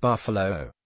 Buffalo.